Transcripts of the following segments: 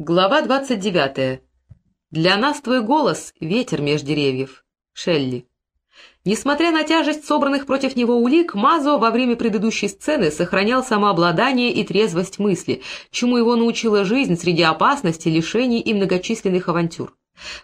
Глава двадцать девятая. Для нас твой голос — ветер меж деревьев. Шелли. Несмотря на тяжесть собранных против него улик, Мазо во время предыдущей сцены сохранял самообладание и трезвость мысли, чему его научила жизнь среди опасностей, лишений и многочисленных авантюр.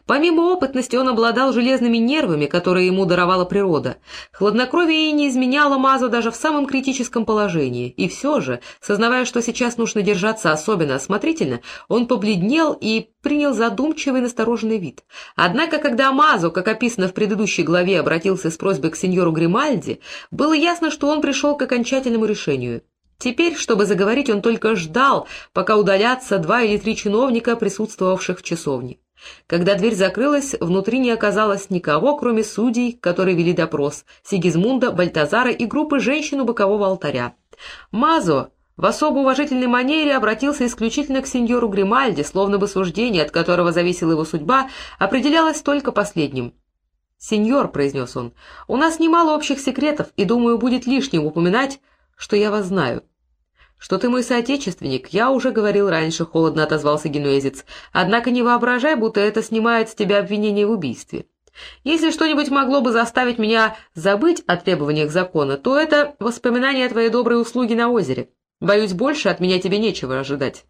Помимо опытности он обладал железными нервами, которые ему даровала природа. Хладнокровие не изменяло Мазу даже в самом критическом положении, и все же, сознавая, что сейчас нужно держаться особенно осмотрительно, он побледнел и принял задумчивый настороженный вид. Однако, когда Мазо, как описано в предыдущей главе, обратился с просьбой к сеньору Гримальди, было ясно, что он пришел к окончательному решению. Теперь, чтобы заговорить, он только ждал, пока удалятся два или три чиновника, присутствовавших в часовне. Когда дверь закрылась, внутри не оказалось никого, кроме судей, которые вели допрос, Сигизмунда, Бальтазара и группы женщин у бокового алтаря. Мазо в особо уважительной манере обратился исключительно к сеньору Гримальди, словно бы суждение, от которого зависела его судьба, определялось только последним. «Сеньор», — произнес он, — «у нас немало общих секретов, и, думаю, будет лишним упоминать, что я вас знаю». «Что ты мой соотечественник, я уже говорил раньше», — холодно отозвался генуэзец. «Однако не воображай, будто это снимает с тебя обвинение в убийстве. Если что-нибудь могло бы заставить меня забыть о требованиях закона, то это воспоминание о твоей доброй услуге на озере. Боюсь, больше от меня тебе нечего ожидать».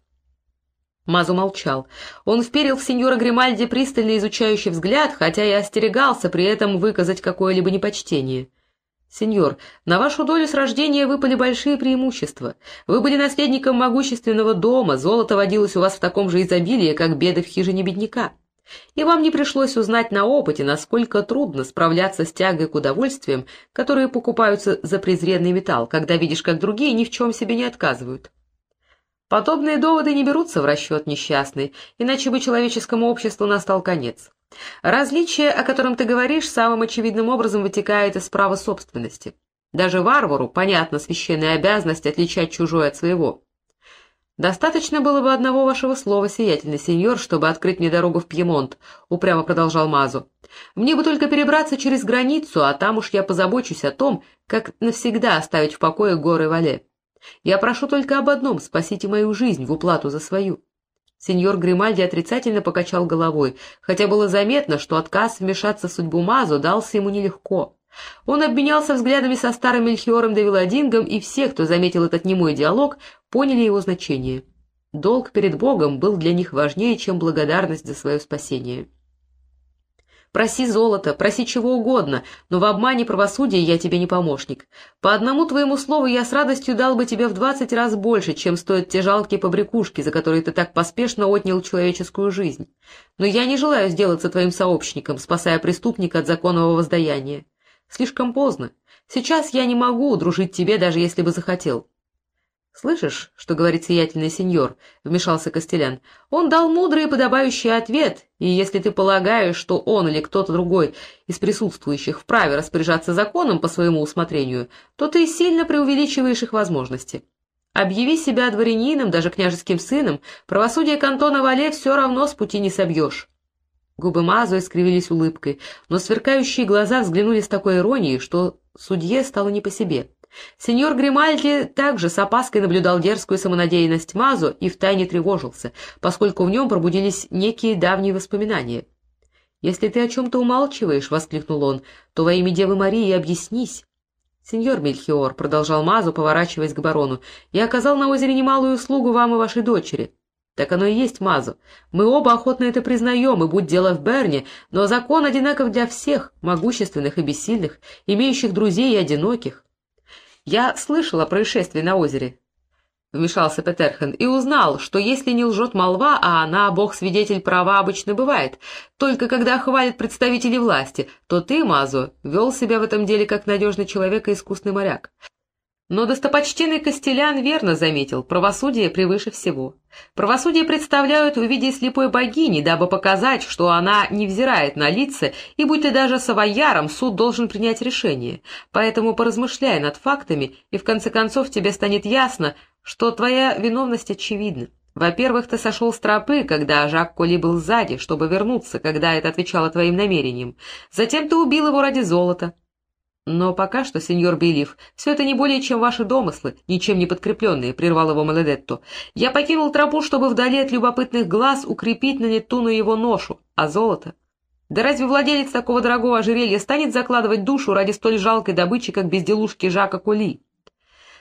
Мазу молчал. Он вперил в сеньора Гримальди пристально изучающий взгляд, хотя и остерегался при этом выказать какое-либо непочтение. «Сеньор, на вашу долю с рождения выпали большие преимущества. Вы были наследником могущественного дома, золото водилось у вас в таком же изобилии, как беды в хижине бедняка. И вам не пришлось узнать на опыте, насколько трудно справляться с тягой к удовольствиям, которые покупаются за презренный металл, когда видишь, как другие ни в чем себе не отказывают. Подобные доводы не берутся в расчет несчастный, иначе бы человеческому обществу настал конец. Различие, о котором ты говоришь, самым очевидным образом вытекает из права собственности. Даже варвару понятна священная обязанность отличать чужое от своего. «Достаточно было бы одного вашего слова, сиятельный сеньор, чтобы открыть мне дорогу в Пьемонт», — упрямо продолжал Мазу. «Мне бы только перебраться через границу, а там уж я позабочусь о том, как навсегда оставить в покое горы Вале. Я прошу только об одном — спасите мою жизнь в уплату за свою». Сеньор Гримальди отрицательно покачал головой, хотя было заметно, что отказ вмешаться в судьбу Мазо дался ему нелегко. Он обменялся взглядами со старым Мельхиором де Виладингом, и все, кто заметил этот немой диалог, поняли его значение. Долг перед Богом был для них важнее, чем благодарность за свое спасение. Проси золото, проси чего угодно, но в обмане правосудия я тебе не помощник. По одному твоему слову я с радостью дал бы тебе в двадцать раз больше, чем стоят те жалкие побрякушки, за которые ты так поспешно отнял человеческую жизнь. Но я не желаю сделаться твоим сообщником, спасая преступника от законного воздаяния. Слишком поздно. Сейчас я не могу удружить тебе, даже если бы захотел. «Слышишь, что говорит сиятельный сеньор?» — вмешался Костелян. «Он дал мудрый и подобающий ответ, и если ты полагаешь, что он или кто-то другой из присутствующих вправе распоряжаться законом по своему усмотрению, то ты сильно преувеличиваешь их возможности. Объяви себя дворянином, даже княжеским сыном, правосудие кантона Вале все равно с пути не собьешь». Губы Мазу искривились улыбкой, но сверкающие глаза взглянули с такой иронией, что судье стало не по себе. Сеньор Гримальди также с опаской наблюдал дерзкую самонадеянность Мазо и втайне тревожился, поскольку в нем пробудились некие давние воспоминания. «Если ты о чем-то умалчиваешь», — воскликнул он, — «то во имя Девы Марии объяснись». «Сеньор Мельхиор», — продолжал Мазу, поворачиваясь к барону, — «я оказал на озере немалую услугу вам и вашей дочери». «Так оно и есть, Мазу. Мы оба охотно это признаем, и будь дело в Берне, но закон одинаков для всех, могущественных и бессильных, имеющих друзей и одиноких. «Я слышал о происшествии на озере», — вмешался Петерхен, «и узнал, что если не лжет молва, а она, бог-свидетель, права обычно бывает, только когда хвалит представители власти, то ты, Мазо, вел себя в этом деле как надежный человек и искусный моряк. Но достопочтенный Костелян верно заметил, правосудие превыше всего. Правосудие представляют в виде слепой богини, дабы показать, что она не взирает на лица, и будь ты даже савояром, суд должен принять решение. Поэтому поразмышляй над фактами, и в конце концов тебе станет ясно, что твоя виновность очевидна. Во-первых, ты сошел с тропы, когда Жак Коли был сзади, чтобы вернуться, когда это отвечало твоим намерениям. Затем ты убил его ради золота. Но пока что, сеньор Белив, все это не более чем ваши домыслы, ничем не подкрепленные, — прервал его Маледетто. Я покинул тропу, чтобы вдали от любопытных глаз укрепить на Нетуну его ношу, а золото... Да разве владелец такого дорогого ожерелья станет закладывать душу ради столь жалкой добычи, как безделушки Жака Кули?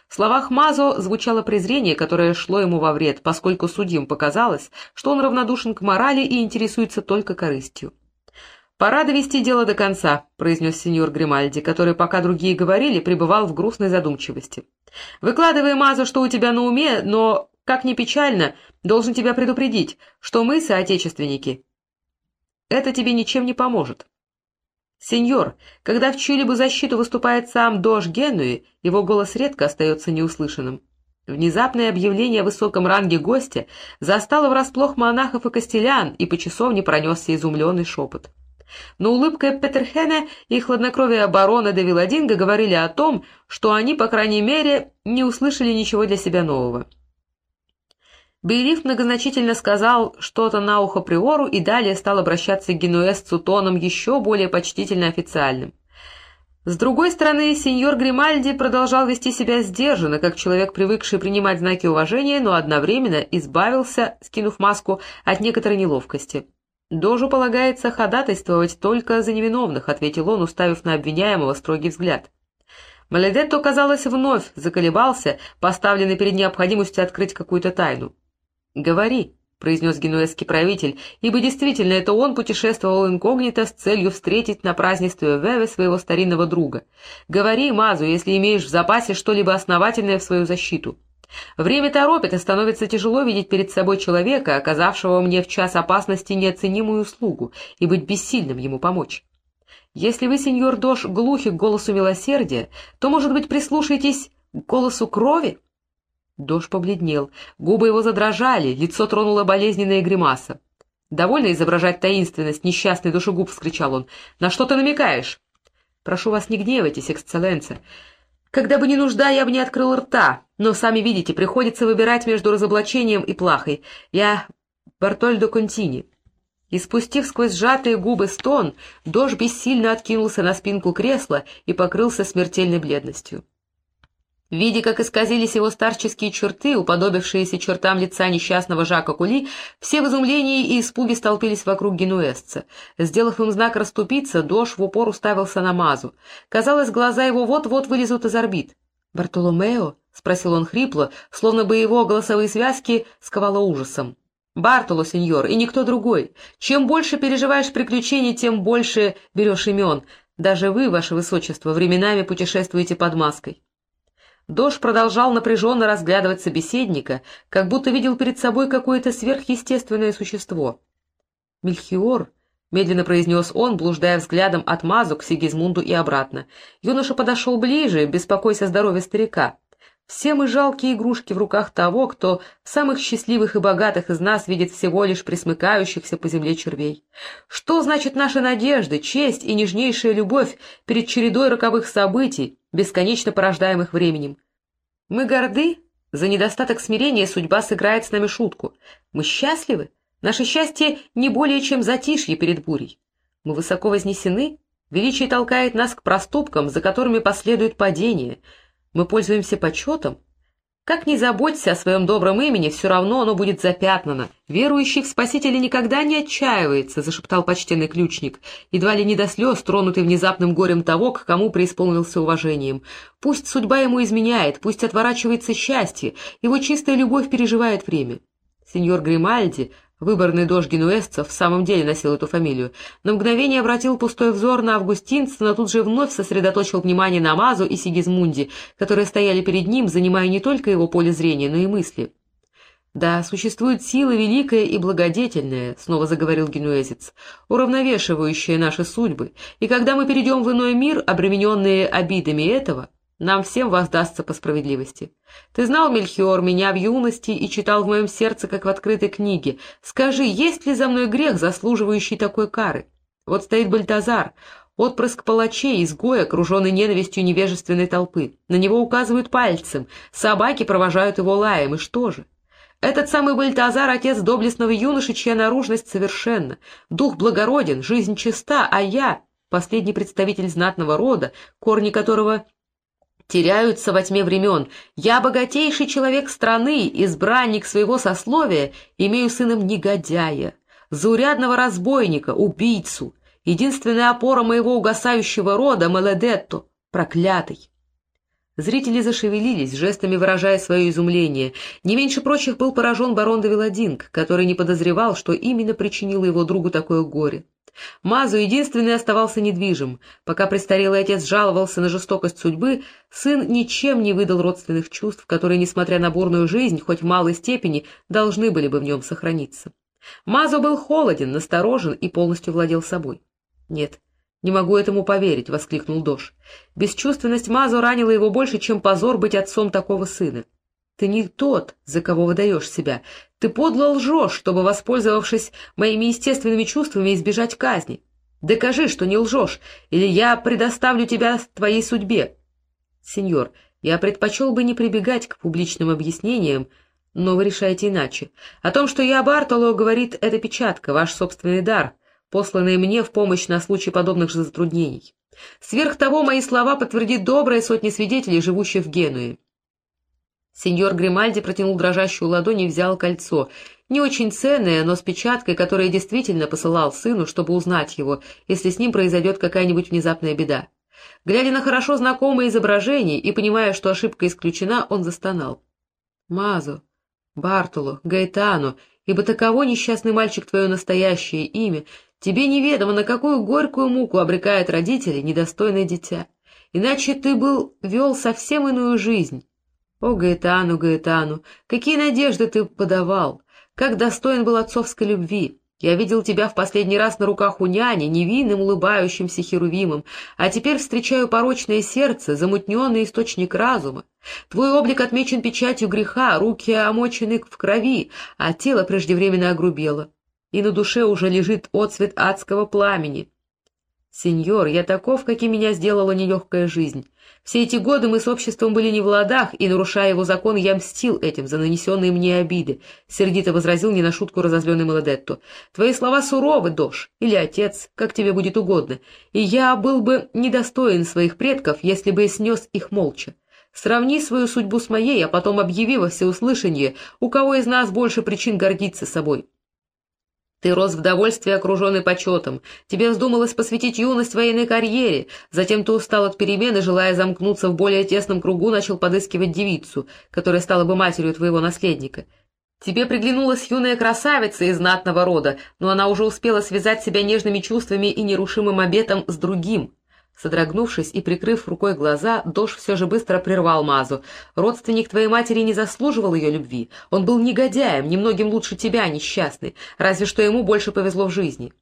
В словах Мазо звучало презрение, которое шло ему во вред, поскольку судьям показалось, что он равнодушен к морали и интересуется только корыстью. «Пора довести дело до конца», — произнес сеньор Гримальди, который, пока другие говорили, пребывал в грустной задумчивости. «Выкладывай, Мазо, что у тебя на уме, но, как ни печально, должен тебя предупредить, что мы, соотечественники, это тебе ничем не поможет. Сеньор, когда в чью-либо защиту выступает сам Дож Генуи, его голос редко остается неуслышанным. Внезапное объявление о высоком ранге гостя застало врасплох монахов и костелян, и по часовне пронесся изумленный шепот. Но улыбка Петерхена и хладнокровие барона де Виладинга говорили о том, что они, по крайней мере, не услышали ничего для себя нового. Бейлиф многозначительно сказал что-то на ухо Приору и далее стал обращаться к генуэзцу тоном еще более почтительно официальным. С другой стороны, сеньор Гримальди продолжал вести себя сдержанно, как человек, привыкший принимать знаки уважения, но одновременно избавился, скинув маску, от некоторой неловкости. «Дожу полагается ходатайствовать только за невиновных», — ответил он, уставив на обвиняемого строгий взгляд. Маледетто, казалось, вновь заколебался, поставленный перед необходимостью открыть какую-то тайну. «Говори», — произнес генуэзский правитель, ибо действительно это он путешествовал инкогнито с целью встретить на празднестве Веве своего старинного друга. «Говори, Мазу, если имеешь в запасе что-либо основательное в свою защиту». Время торопит, и становится тяжело видеть перед собой человека, оказавшего мне в час опасности неоценимую услугу, и быть бессильным ему помочь. Если вы, сеньор Дош, глухи к голосу милосердия, то, может быть, прислушаетесь к голосу крови? Дош побледнел, губы его задрожали, лицо тронула болезненная гримаса. «Довольно изображать таинственность, несчастный душегуб!» — вскричал он. «На что ты намекаешь?» «Прошу вас, не гневайтесь, эксцелленция. Когда бы не нужда, я бы не открыл рта, но, сами видите, приходится выбирать между разоблачением и плахой. Я Бартольдо Контини». И спустив сквозь сжатые губы стон, Дож бессильно откинулся на спинку кресла и покрылся смертельной бледностью. Видя, как исказились его старческие черты, уподобившиеся чертам лица несчастного Жака Кули, все в изумлении и испуге столпились вокруг генуэзца. Сделав им знак расступиться, Дош в упор уставился на Мазу. Казалось, глаза его вот-вот вылезут из орбит. «Бартоломео?» — спросил он хрипло, словно бы его голосовые связки сковало ужасом. «Бартоло, сеньор, и никто другой. Чем больше переживаешь приключений, тем больше берешь имен. Даже вы, ваше высочество, временами путешествуете под маской». Дож продолжал напряженно разглядывать собеседника, как будто видел перед собой какое-то сверхъестественное существо. «Мельхиор», — медленно произнес он, блуждая взглядом от Мазу к Сигизмунду и обратно. Юноша подошел ближе, беспокойся о здоровье старика. Все мы жалкие игрушки в руках того, кто самых счастливых и богатых из нас видит всего лишь присмыкающихся по земле червей. Что значит наши надежды, честь и нежнейшая любовь перед чередой роковых событий, бесконечно порождаемых временем. Мы горды, за недостаток смирения судьба сыграет с нами шутку. Мы счастливы, наше счастье не более чем затишье перед бурей. Мы высоко вознесены, величие толкает нас к проступкам, за которыми последует падение. Мы пользуемся почетом, как ни заботься о своем добром имени, все равно оно будет запятнано. Верующий в Спасителя никогда не отчаивается, — зашептал почтенный ключник, едва ли не до слез, тронутый внезапным горем того, к кому преисполнился уважением. Пусть судьба ему изменяет, пусть отворачивается счастье, его чистая любовь переживает время. Сеньор Гримальди, Выборный дождь генуэзцев в самом деле носил эту фамилию. На мгновение обратил пустой взор на августинца, но тут же вновь сосредоточил внимание на Мазу и Сигизмунде, которые стояли перед ним, занимая не только его поле зрения, но и мысли. «Да, существует сила великая и благодетельная», — снова заговорил генуэзец, «уравновешивающая наши судьбы, и когда мы перейдем в иной мир, обремененные обидами этого, нам всем воздастся по справедливости. Ты знал, Мельхиор, меня в юности и читал в моем сердце, как в открытой книге. Скажи, есть ли за мной грех, заслуживающий такой кары? Вот стоит Бальтазар, отпрыск палачей, изгой, окруженный ненавистью невежественной толпы. На него указывают пальцем, собаки провожают его лаем, и что же? Этот самый Бальтазар — отец доблестного юноши, чья наружность совершенна. Дух благороден, жизнь чиста, а я последний представитель знатного рода, корни которого теряются во тьме времен. Я богатейший человек страны, избранник своего сословия, имею сыном негодяя, заурядного разбойника, убийцу, единственная опора моего угасающего рода, Меледетто, проклятый. Зрители зашевелились, жестами выражая свое изумление. Не меньше прочих был поражен барон де который не подозревал, что именно причинило его другу такое горе. Мазу единственный оставался недвижим. Пока престарелый отец жаловался на жестокость судьбы, сын ничем не выдал родственных чувств, которые, несмотря на бурную жизнь, хоть в малой степени, должны были бы в нем сохраниться. Мазо был холоден, насторожен и полностью владел собой. Нет, «Не могу этому поверить», — воскликнул Дош. «Бесчувственность Мазо ранила его больше, чем позор быть отцом такого сына. Ты не тот, за кого выдаешь себя. Ты подло лжешь, чтобы, воспользовавшись моими естественными чувствами, избежать казни. Докажи, что не лжешь, или я предоставлю тебя твоей судьбе». «Сеньор, я предпочел бы не прибегать к публичным объяснениям, но вы решаете иначе. О том, что я Бартоло, говорит эта печатка, ваш собственный дар» посланные мне в помощь на случай подобных же затруднений. Сверх того, мои слова подтвердит добрая сотня свидетелей, живущих в Генуе. Сеньор Гримальди протянул дрожащую ладонь и взял кольцо, не очень ценное, но с печаткой, которое действительно посылал сыну, чтобы узнать его, если с ним произойдет какая-нибудь внезапная беда. Глядя на хорошо знакомое изображение и понимая, что ошибка исключена, он застонал. «Мазо, Бартоло, Гаэтано, ибо таково несчастный мальчик твое настоящее имя, Тебе неведомо, на какую горькую муку обрекает родители недостойное дитя. Иначе ты был вел совсем иную жизнь. О, Гаэтану, Гаэтану, какие надежды ты подавал! Как достоин был отцовской любви! Я видел тебя в последний раз на руках у няни, невинным улыбающимся херувимом, а теперь встречаю порочное сердце, замутненный источник разума. Твой облик отмечен печатью греха, руки омочены в крови, а тело преждевременно огрубело и на душе уже лежит отцвет адского пламени. Сеньор, я таков, каким меня сделала нелегкая жизнь. Все эти годы мы с обществом были не в ладах, и, нарушая его закон, я мстил этим за нанесенные мне обиды, — сердито возразил не на шутку разозленный Молодетто. Твои слова суровы, Дош, или отец, как тебе будет угодно, и я был бы недостоин своих предков, если бы снес их молча. Сравни свою судьбу с моей, а потом объяви во всеуслышание, у кого из нас больше причин гордиться собой. Ты рос в довольстве, окруженный почетом. Тебе вздумалось посвятить юность военной карьере. Затем ты устал от перемены, желая замкнуться в более тесном кругу, начал подыскивать девицу, которая стала бы матерью твоего наследника. Тебе приглянулась юная красавица из знатного рода, но она уже успела связать себя нежными чувствами и нерушимым обетом с другим. Содрогнувшись и прикрыв рукой глаза, Дош все же быстро прервал Мазу. «Родственник твоей матери не заслуживал ее любви. Он был негодяем, немногим лучше тебя, несчастный, разве что ему больше повезло в жизни».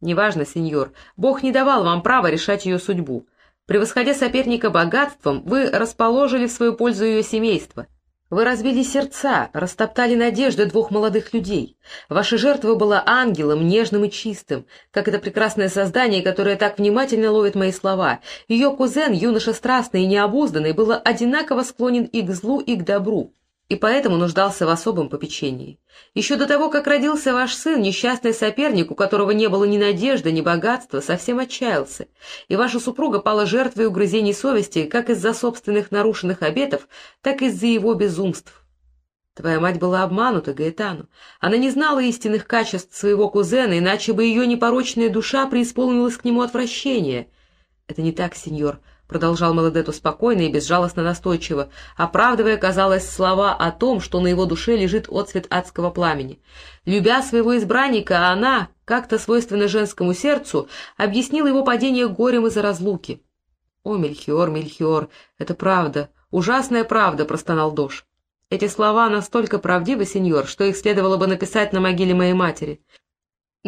«Неважно, сеньор, Бог не давал вам права решать ее судьбу. Превосходя соперника богатством, вы расположили в свою пользу ее семейство». Вы разбили сердца, растоптали надежды двух молодых людей. Ваша жертва была ангелом, нежным и чистым, как это прекрасное создание, которое так внимательно ловит мои слова. Ее кузен, юноша страстный и необузданный, был одинаково склонен и к злу, и к добру и поэтому нуждался в особом попечении. Еще до того, как родился ваш сын, несчастный соперник, у которого не было ни надежды, ни богатства, совсем отчаялся, и ваша супруга пала жертвой угрызений совести как из-за собственных нарушенных обетов, так и из-за его безумств. Твоя мать была обманута, Гаэтану. Она не знала истинных качеств своего кузена, иначе бы ее непорочная душа преисполнилась к нему отвращения. Это не так, сеньор, — продолжал Молодету спокойно и безжалостно настойчиво, оправдывая, казалось, слова о том, что на его душе лежит отцвет адского пламени. Любя своего избранника, она, как-то свойственно женскому сердцу, объяснила его падение горем из-за разлуки. — О, Мельхиор, Мельхиор, это правда, ужасная правда, — простонал Дош. Эти слова настолько правдивы, сеньор, что их следовало бы написать на могиле моей матери.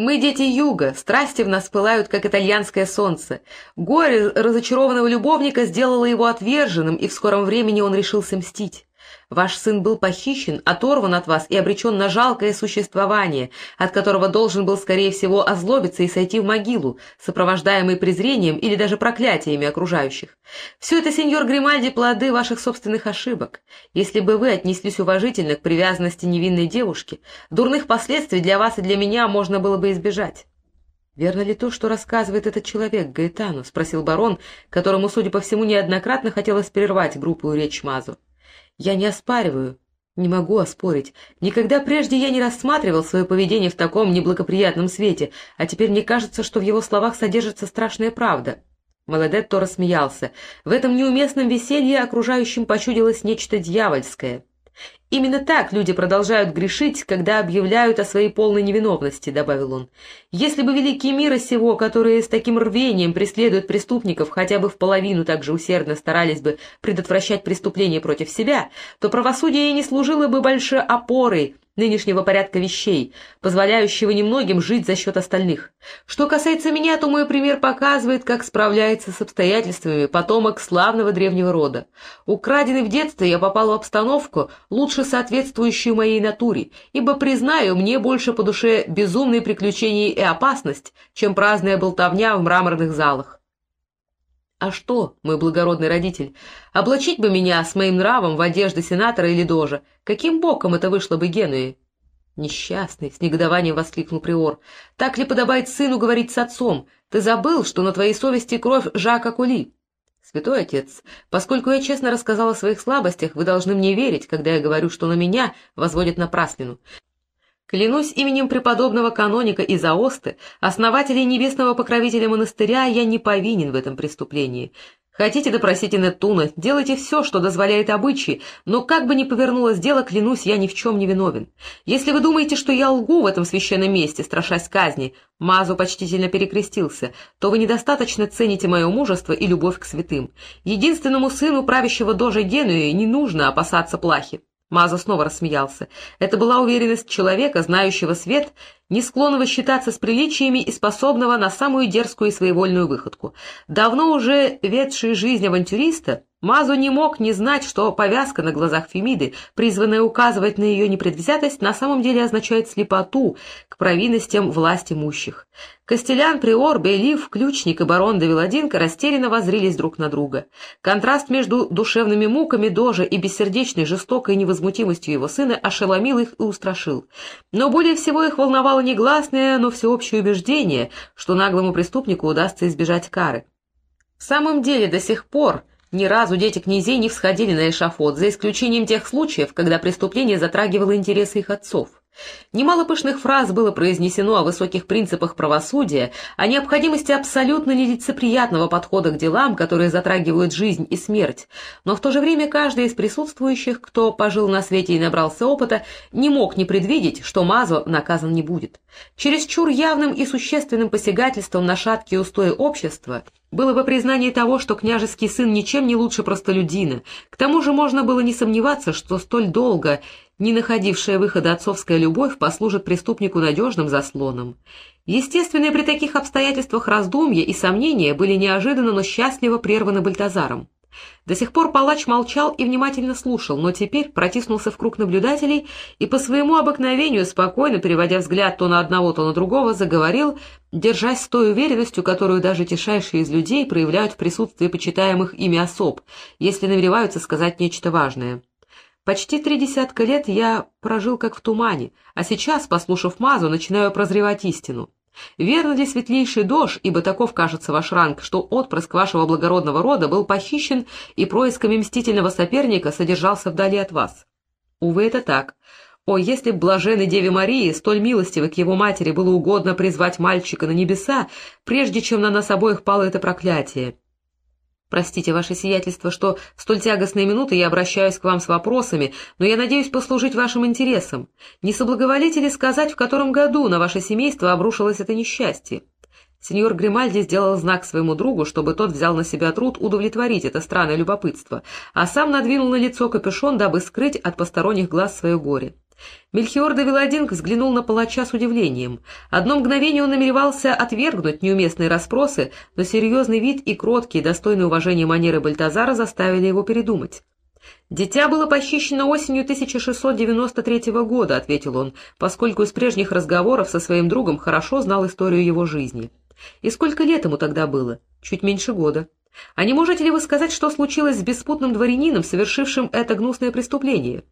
Мы дети юга, страсти в нас пылают, как итальянское солнце. Горе разочарованного любовника сделало его отверженным, и в скором времени он решился мстить. Ваш сын был похищен, оторван от вас и обречен на жалкое существование, от которого должен был, скорее всего, озлобиться и сойти в могилу, сопровождаемый презрением или даже проклятиями окружающих. Все это, сеньор Гримальди, плоды ваших собственных ошибок. Если бы вы отнеслись уважительно к привязанности невинной девушки, дурных последствий для вас и для меня можно было бы избежать. «Верно ли то, что рассказывает этот человек, Гаэтану?» — спросил барон, которому, судя по всему, неоднократно хотелось прервать группу речь Мазу. «Я не оспариваю, не могу оспорить. Никогда прежде я не рассматривал свое поведение в таком неблагоприятном свете, а теперь мне кажется, что в его словах содержится страшная правда». Молодетто рассмеялся. В этом неуместном веселье окружающим почудилось нечто дьявольское — «Именно так люди продолжают грешить, когда объявляют о своей полной невиновности», — добавил он. «Если бы великие мира сего, которые с таким рвением преследуют преступников, хотя бы в половину так же усердно старались бы предотвращать преступления против себя, то правосудие не служило бы большой опорой нынешнего порядка вещей, позволяющего немногим жить за счет остальных. Что касается меня, то мой пример показывает, как справляется с обстоятельствами потомок славного древнего рода. Украденный в детстве я попал в обстановку, лучше соответствующую моей натуре, ибо, признаю, мне больше по душе безумные приключения и опасность, чем праздная болтовня в мраморных залах. А что, мой благородный родитель, облачить бы меня с моим нравом в одежды сенатора или дожа? Каким боком это вышло бы Генуи? Несчастный, с негодованием воскликнул приор. Так ли подобает сыну говорить с отцом? Ты забыл, что на твоей совести кровь Жака Кули? Святой отец, поскольку я честно рассказал о своих слабостях, вы должны мне верить, когда я говорю, что на меня возводят напраслину. Клянусь именем преподобного каноника из Аосты, основателя небесного покровителя монастыря, я не повинен в этом преступлении. Хотите допросите Неттуна, делайте все, что дозволяет обычаи, но как бы ни повернулось дело, клянусь, я ни в чем не виновен. Если вы думаете, что я лгу в этом священном месте, страшась казни, Мазу почтительно перекрестился, то вы недостаточно цените мое мужество и любовь к святым. Единственному сыну правящего дожа Генуи не нужно опасаться плахи. Маза снова рассмеялся. Это была уверенность человека, знающего свет, не склонного считаться с приличиями и способного на самую дерзкую и своевольную выходку. Давно уже ведший жизнь авантюриста, Мазу не мог не знать, что повязка на глазах Фемиды, призванная указывать на ее непредвзятость, на самом деле означает слепоту к провинностям власть имущих. Костелян, Приор, Бейлиф, Ключник и барон де Виладинка растерянно воззрились друг на друга. Контраст между душевными муками Дожа и бессердечной, жестокой невозмутимостью его сына ошеломил их и устрашил. Но более всего их волновало негласное, но всеобщее убеждение, что наглому преступнику удастся избежать кары. В самом деле, до сих пор ни разу дети князей не всходили на эшафот, за исключением тех случаев, когда преступление затрагивало интересы их отцов. Немало пышных фраз было произнесено о высоких принципах правосудия, о необходимости абсолютно нелицеприятного подхода к делам, которые затрагивают жизнь и смерть, но в то же время каждый из присутствующих, кто пожил на свете и набрался опыта, не мог не предвидеть, что Мазо наказан не будет. Чересчур явным и существенным посягательством на шаткие устои общества было бы признание того, что княжеский сын ничем не лучше простолюдина. К тому же можно было не сомневаться, что столь долго не находившая выхода отцовская любовь послужит преступнику надежным заслоном. Естественные при таких обстоятельствах раздумья и сомнения были неожиданно, но счастливо прерваны Бальтазаром. До сих пор палач молчал и внимательно слушал, но теперь протиснулся в круг наблюдателей и по своему обыкновению, спокойно переводя взгляд то на одного, то на другого, заговорил, держась с той уверенностью, которую даже тишайшие из людей проявляют в присутствии почитаемых ими особ, если намереваются сказать нечто важное. Почти три десятка лет я прожил как в тумане, а сейчас, послушав Мазу, начинаю прозревать истину. Верно ли светлейший дож, ибо таков кажется ваш ранг, что отпрыск вашего благородного рода был похищен и происками мстительного соперника содержался вдали от вас? Увы, это так. О, если б блаженной Деве Марии, столь милостивой к его матери, было угодно призвать мальчика на небеса, прежде чем на нас обоих пало это проклятие. Простите, ваше сиятельство, что в столь тягостные минуты я обращаюсь к вам с вопросами, но я надеюсь послужить вашим интересам. Не соблаговолите ли сказать, в котором году на ваше семейство обрушилось это несчастье?» Сеньор Гримальди сделал знак своему другу, чтобы тот взял на себя труд удовлетворить это странное любопытство, а сам надвинул на лицо капюшон, дабы скрыть от посторонних глаз свое горе. Мельхиор де Виладинг взглянул на палача с удивлением. Одно мгновение он намеревался отвергнуть неуместные расспросы, но серьезный вид и кроткие, достойные уважения манеры Бальтазара заставили его передумать. «Дитя было похищено осенью 1693 года», — ответил он, поскольку из прежних разговоров со своим другом хорошо знал историю его жизни. «И сколько лет ему тогда было? Чуть меньше года. А не можете ли вы сказать, что случилось с беспутным дворянином, совершившим это гнусное преступление?»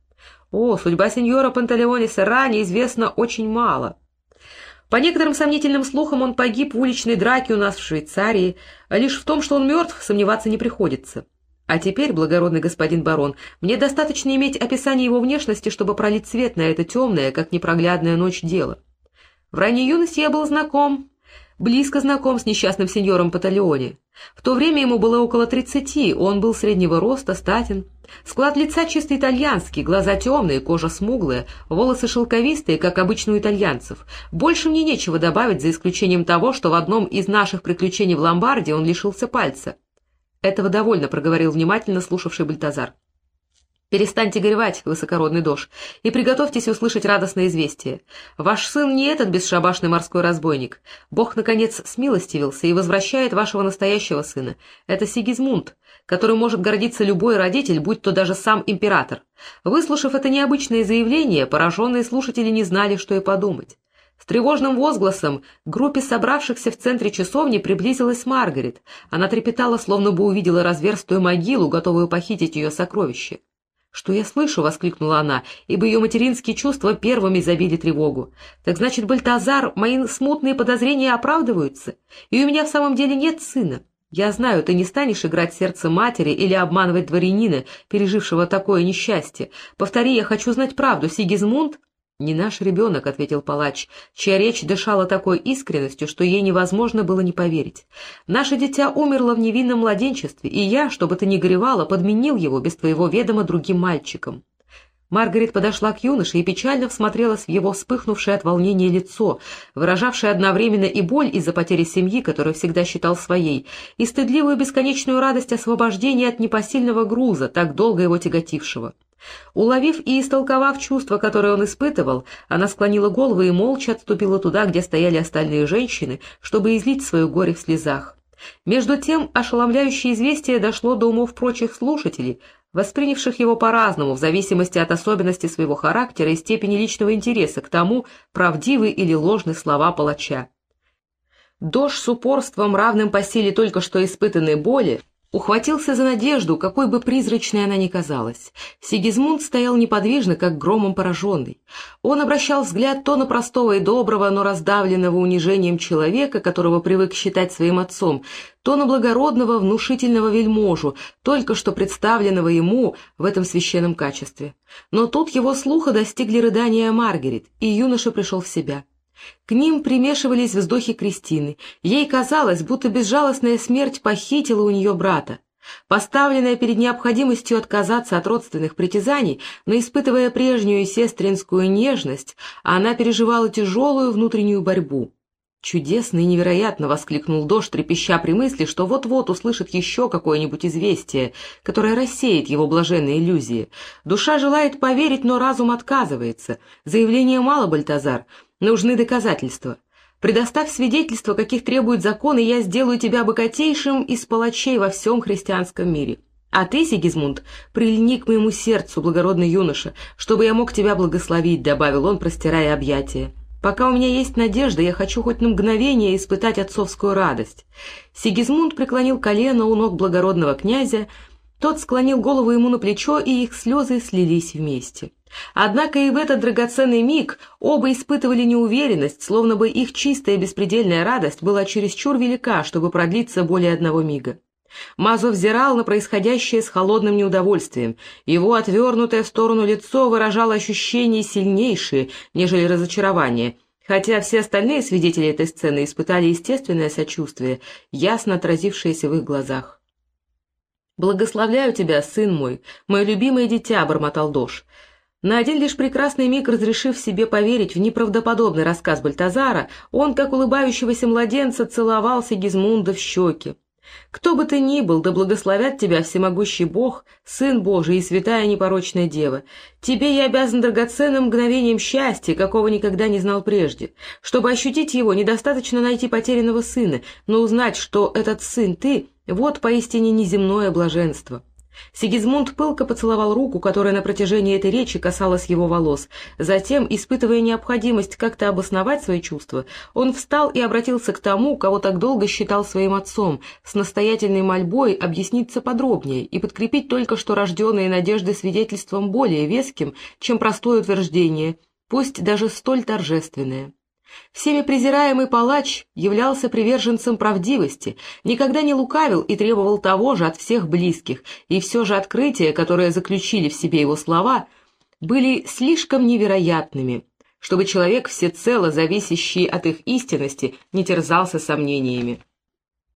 О, судьба сеньора Панталеоне Серра неизвестна очень мало. По некоторым сомнительным слухам он погиб в уличной драке у нас в Швейцарии, а лишь в том, что он мертв, сомневаться не приходится. А теперь, благородный господин барон, мне достаточно иметь описание его внешности, чтобы пролить свет на это темное, как непроглядная ночь дело. В ранней юности я был знаком, близко знаком с несчастным сеньором Паталеоне. В то время ему было около тридцати, он был среднего роста, статен. Склад лица чисто итальянский, глаза темные, кожа смуглая, волосы шелковистые, как обычно у итальянцев. Больше мне нечего добавить, за исключением того, что в одном из наших приключений в Ломбардии он лишился пальца. Этого довольно, проговорил внимательно слушавший Бальтазар. Перестаньте горевать, высокородный дож, и приготовьтесь услышать радостное известие. Ваш сын не этот бесшабашный морской разбойник. Бог, наконец, смилостивился и возвращает вашего настоящего сына. Это Сигизмунд, который может гордиться любой родитель, будь то даже сам император. Выслушав это необычное заявление, пораженные слушатели не знали, что и подумать. С тревожным возгласом к группе собравшихся в центре часовни приблизилась Маргарет. Она трепетала, словно бы увидела разверстую могилу, готовую похитить ее сокровище. «Что я слышу?» — воскликнула она, ибо ее материнские чувства первыми забили тревогу. «Так значит, Бальтазар, мои смутные подозрения оправдываются, и у меня в самом деле нет сына. Я знаю, ты не станешь играть сердце матери или обманывать дворянина, пережившего такое несчастье. Повтори, я хочу знать правду. Сигизмунд «Не наш ребенок», — ответил палач, чья речь дышала такой искренностью, что ей невозможно было не поверить. «Наше дитя умерло в невинном младенчестве, и я, чтобы ты не горевала, подменил его без твоего ведома другим мальчиком». Маргарет подошла к юноше и печально всмотрелась в его вспыхнувшее от волнения лицо, выражавшее одновременно и боль из-за потери семьи, которую всегда считал своей, и стыдливую бесконечную радость освобождения от непосильного груза, так долго его тяготившего. Уловив и истолковав чувства, которые он испытывал, она склонила голову и молча отступила туда, где стояли остальные женщины, чтобы излить свое горе в слезах. Между тем ошеломляющее известие дошло до умов прочих слушателей, воспринявших его по-разному, в зависимости от особенностей своего характера и степени личного интереса к тому, правдивы или ложны слова палача. Дождь с упорством, равным по силе только что испытанной боли, Ухватился за надежду, какой бы призрачной она ни казалась. Сигизмунд стоял неподвижно, как громом пораженный. Он обращал взгляд то на простого и доброго, но раздавленного унижением человека, которого привык считать своим отцом, то на благородного, внушительного вельможу, только что представленного ему в этом священном качестве. Но тут его слуха достигли рыдания Маргарет, и юноша пришел в себя. К ним примешивались вздохи Кристины. Ей казалось, будто безжалостная смерть похитила у нее брата. Поставленная перед необходимостью отказаться от родственных притязаний, но испытывая прежнюю сестринскую нежность, она переживала тяжелую внутреннюю борьбу. «Чудесно и невероятно!» — воскликнул Дождь, трепеща при мысли, что вот-вот услышит еще какое-нибудь известие, которое рассеет его блаженные иллюзии. Душа желает поверить, но разум отказывается. Заявление мало, Бальтазар. Нужны доказательства. Предоставь свидетельства, каких требует закон, и я сделаю тебя богатейшим из палачей во всем христианском мире. А ты, Сигизмунд, прильни к моему сердцу, благородный юноша, чтобы я мог тебя благословить», — добавил он, простирая объятия. «Пока у меня есть надежда, я хочу хоть на мгновение испытать отцовскую радость». Сигизмунд преклонил колено у ног благородного князя, тот склонил голову ему на плечо, и их слезы слились вместе. Однако и в этот драгоценный миг оба испытывали неуверенность, словно бы их чистая беспредельная радость была чересчур велика, чтобы продлиться более одного мига. Мазо взирал на происходящее с холодным неудовольствием. Его отвернутое в сторону лицо выражало ощущения сильнейшие, нежели разочарование, хотя все остальные свидетели этой сцены испытали естественное сочувствие, ясно отразившееся в их глазах. «Благословляю тебя, сын мой, мое любимое дитя», — бормотал Дош. На один лишь прекрасный миг разрешив себе поверить в неправдоподобный рассказ Бальтазара, он, как улыбающегося младенца, целовал Сигизмунда в щеки. «Кто бы ты ни был, да благословят тебя всемогущий Бог, Сын Божий и святая непорочная Дева. Тебе я обязан драгоценным мгновением счастья, какого никогда не знал прежде. Чтобы ощутить его, недостаточно найти потерянного сына, но узнать, что этот сын ты, вот поистине неземное блаженство». Сигизмунд пылко поцеловал руку, которая на протяжении этой речи касалась его волос. Затем, испытывая необходимость как-то обосновать свои чувства, он встал и обратился к тому, кого так долго считал своим отцом, с настоятельной мольбой объясниться подробнее и подкрепить только что рожденные надежды свидетельством более веским, чем простое утверждение, пусть даже столь торжественное. Всеми презираемый палач являлся приверженцем правдивости, никогда не лукавил и требовал того же от всех близких, и все же открытия, которые заключили в себе его слова, были слишком невероятными, чтобы человек, всецело зависящий от их истинности, не терзался сомнениями.